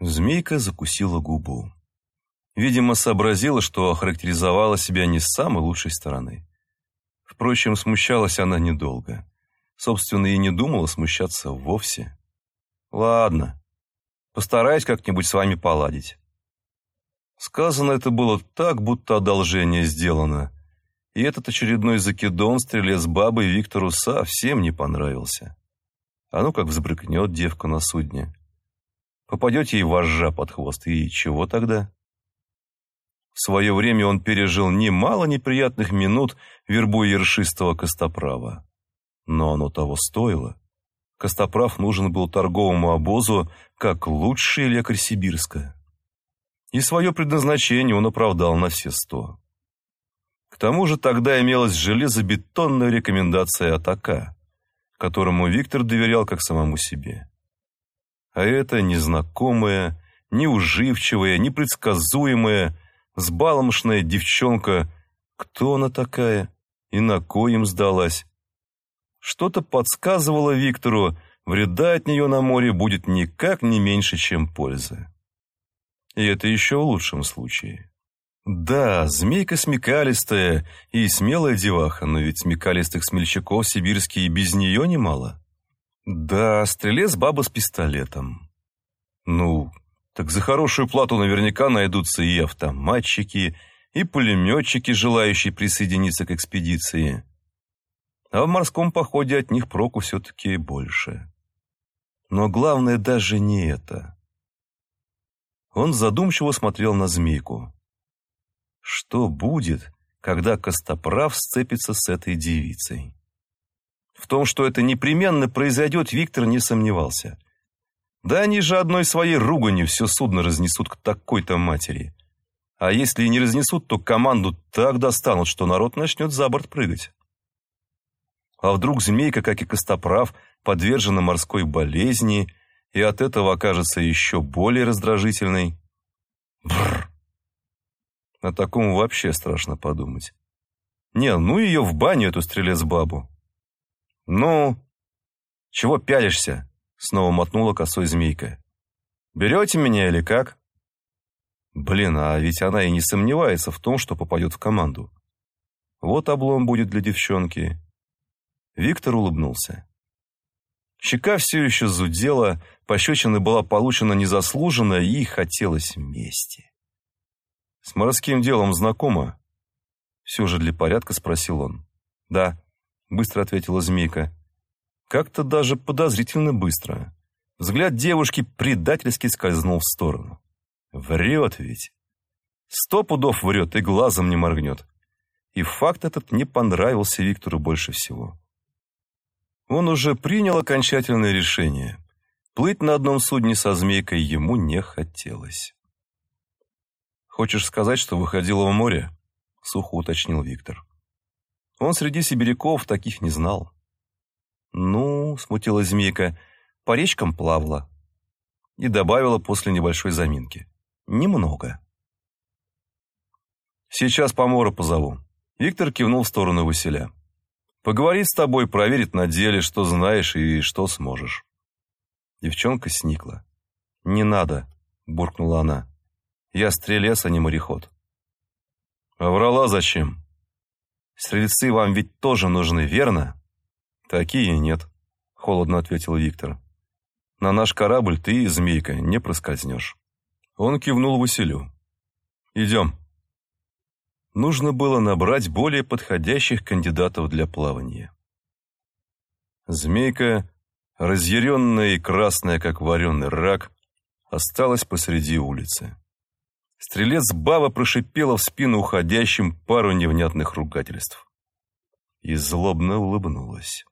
Змейка закусила губу. Видимо, сообразила, что охарактеризовала себя не с самой лучшей стороны. Впрочем, смущалась она недолго. Собственно, и не думала смущаться вовсе. «Ладно, постараюсь как-нибудь с вами поладить». Сказано это было так, будто одолжение сделано. И этот очередной закидон стрелец бабой Виктору совсем не понравился. А ну как взбрыкнет девка на судне. Попадете ей вожжа под хвост, и чего тогда? В свое время он пережил немало неприятных минут, вербуя ершистого Костоправа. Но оно того стоило. Костоправ нужен был торговому обозу как лучший лекарь Сибирска. И свое предназначение он оправдал на все сто. К тому же тогда имелась железобетонная рекомендация атака, которому Виктор доверял как самому себе. А это незнакомая, неуживчивая, непредсказуемая, сбаломшная девчонка. Кто она такая и на коем сдалась? Что-то подсказывало Виктору, вреда от нее на море будет никак не меньше, чем пользы. И это еще в лучшем случае. Да, змейка смекалистая и смелая деваха, но ведь смекалистых смельчаков сибирские без нее немало. Да, стрелец баба с пистолетом. Ну, так за хорошую плату наверняка найдутся и автоматчики, и пулеметчики, желающие присоединиться к экспедиции. А в морском походе от них проку все-таки больше. Но главное даже не это. Он задумчиво смотрел на змейку. Что будет, когда Костоправ сцепится с этой девицей? В том, что это непременно произойдет, Виктор не сомневался. Да они же одной своей руганью все судно разнесут к такой-то матери. А если и не разнесут, то команду так достанут, что народ начнет за борт прыгать. А вдруг змейка, как и Костоправ, подвержена морской болезни и от этого окажется еще более раздражительной? Бррр! О таком вообще страшно подумать. Не, ну ее в баню, эту стрелец-бабу. «Ну, чего пялишься?» — снова мотнула косой змейка. «Берете меня или как?» Блин, а ведь она и не сомневается в том, что попадет в команду. Вот облом будет для девчонки. Виктор улыбнулся. Щека все еще зудела, пощечина была получена незаслуженно и хотелось мести. «С морским делом знакомо?» Все же для порядка спросил он. «Да», быстро ответила змейка. Как-то даже подозрительно быстро. Взгляд девушки предательски скользнул в сторону. Врет ведь. Сто пудов врет и глазом не моргнет. И факт этот не понравился Виктору больше всего. Он уже принял окончательное решение. Плыть на одном судне со змейкой ему не хотелось. «Хочешь сказать, что выходила в море?» — сухо уточнил Виктор. Он среди сибиряков таких не знал. «Ну», — смутилась змейка, — «по речкам плавала». И добавила после небольшой заминки. «Немного». «Сейчас помора позову». Виктор кивнул в сторону Василя. «Поговорит с тобой, проверит на деле, что знаешь и что сможешь». Девчонка сникла. «Не надо», — буркнула она. «Я стрелец, а не мореход». «А врала зачем?» Стрельцы вам ведь тоже нужны, верно? Такие нет, холодно ответил Виктор. На наш корабль ты, змейка, не проскользнешь. Он кивнул Василю. Идем. Нужно было набрать более подходящих кандидатов для плавания. Змейка, разъяренная и красная, как вареный рак, осталась посреди улицы. Стрелец Бава прошипела в спину уходящим пару невнятных ругательств. И злобно улыбнулась.